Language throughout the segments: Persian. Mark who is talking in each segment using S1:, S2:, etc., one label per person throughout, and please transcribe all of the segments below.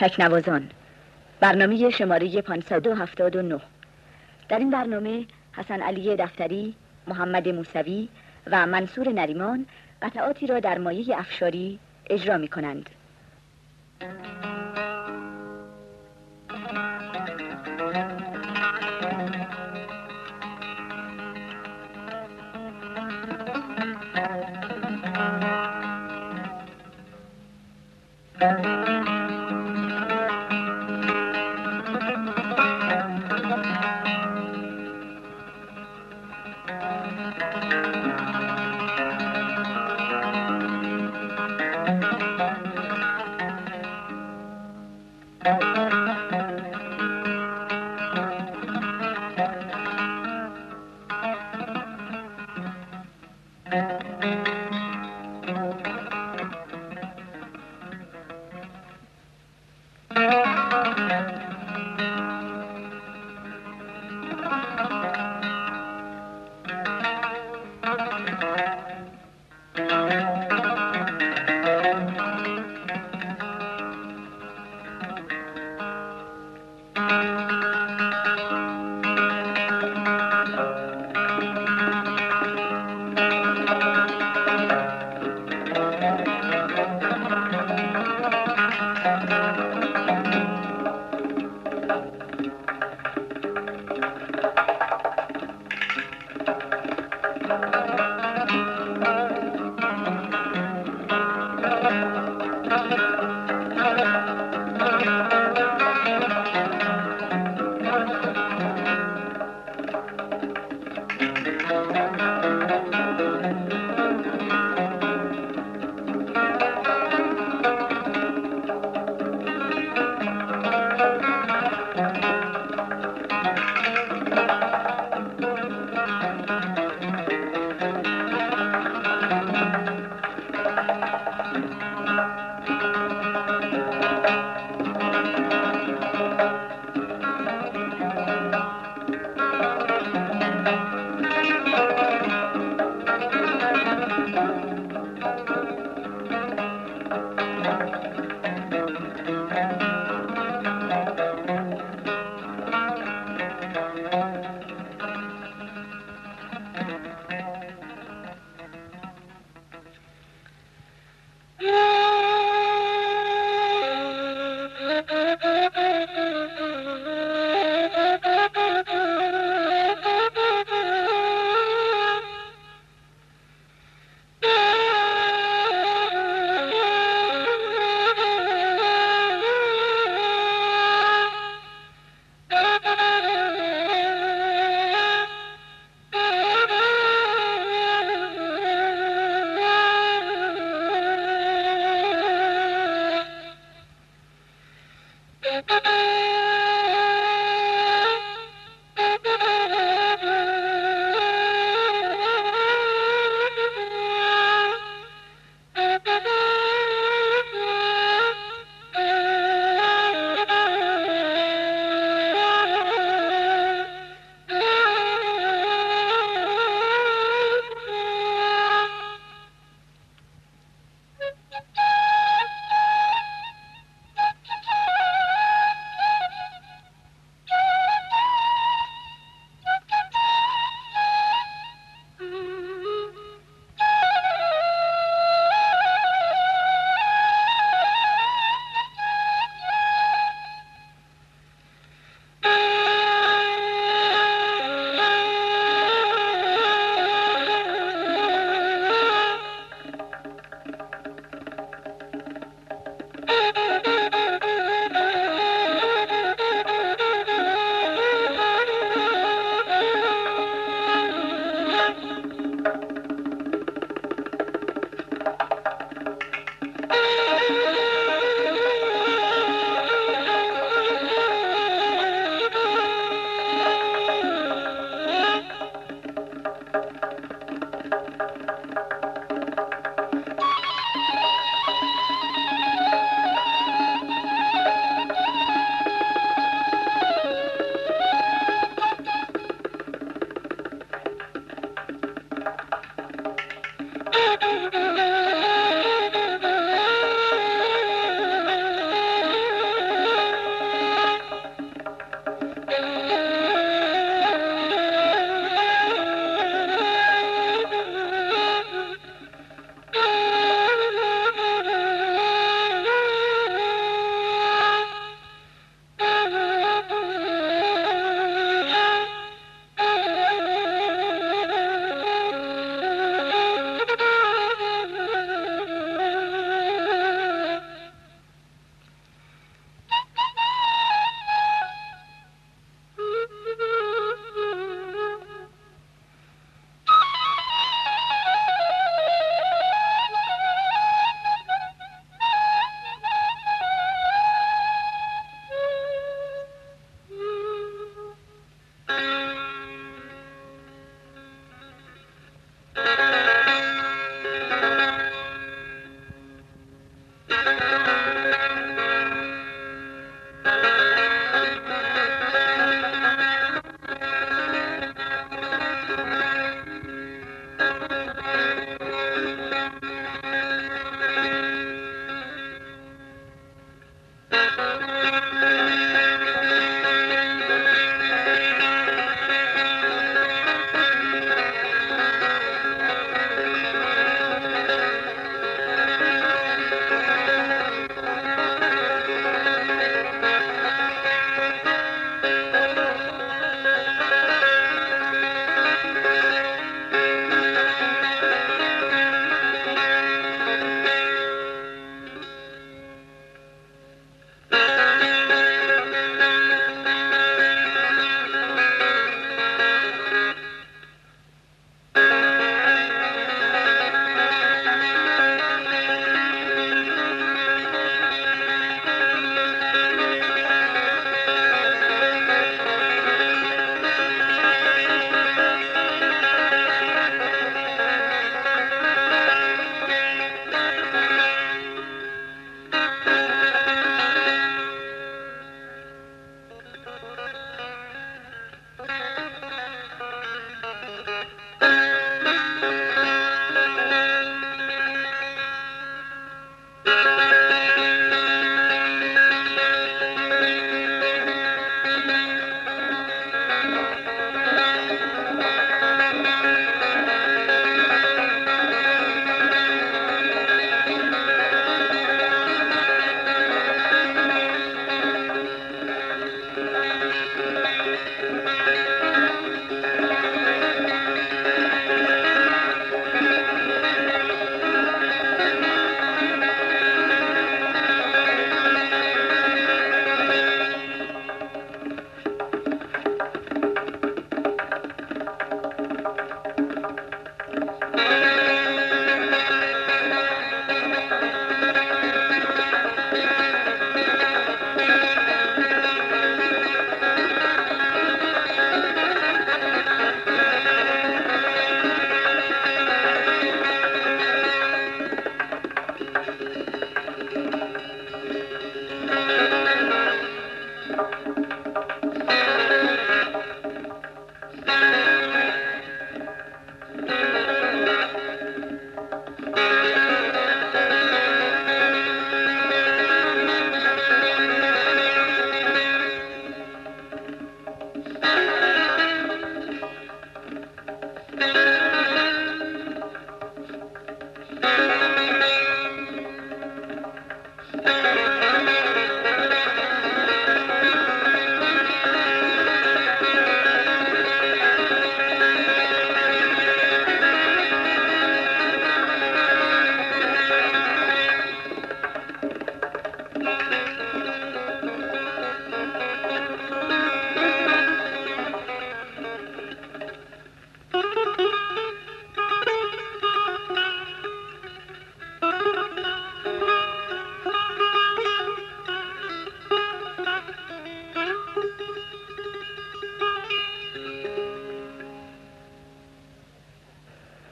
S1: تکنوازان برنامه شماره 579 در این برنامه حسن علی دفتری، محمد موسوی و منصور نریمان قطعاتی را در مایه افشاری اجرا می کنند.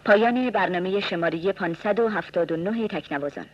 S1: پایان برنامه شماره 579 تکنوازان.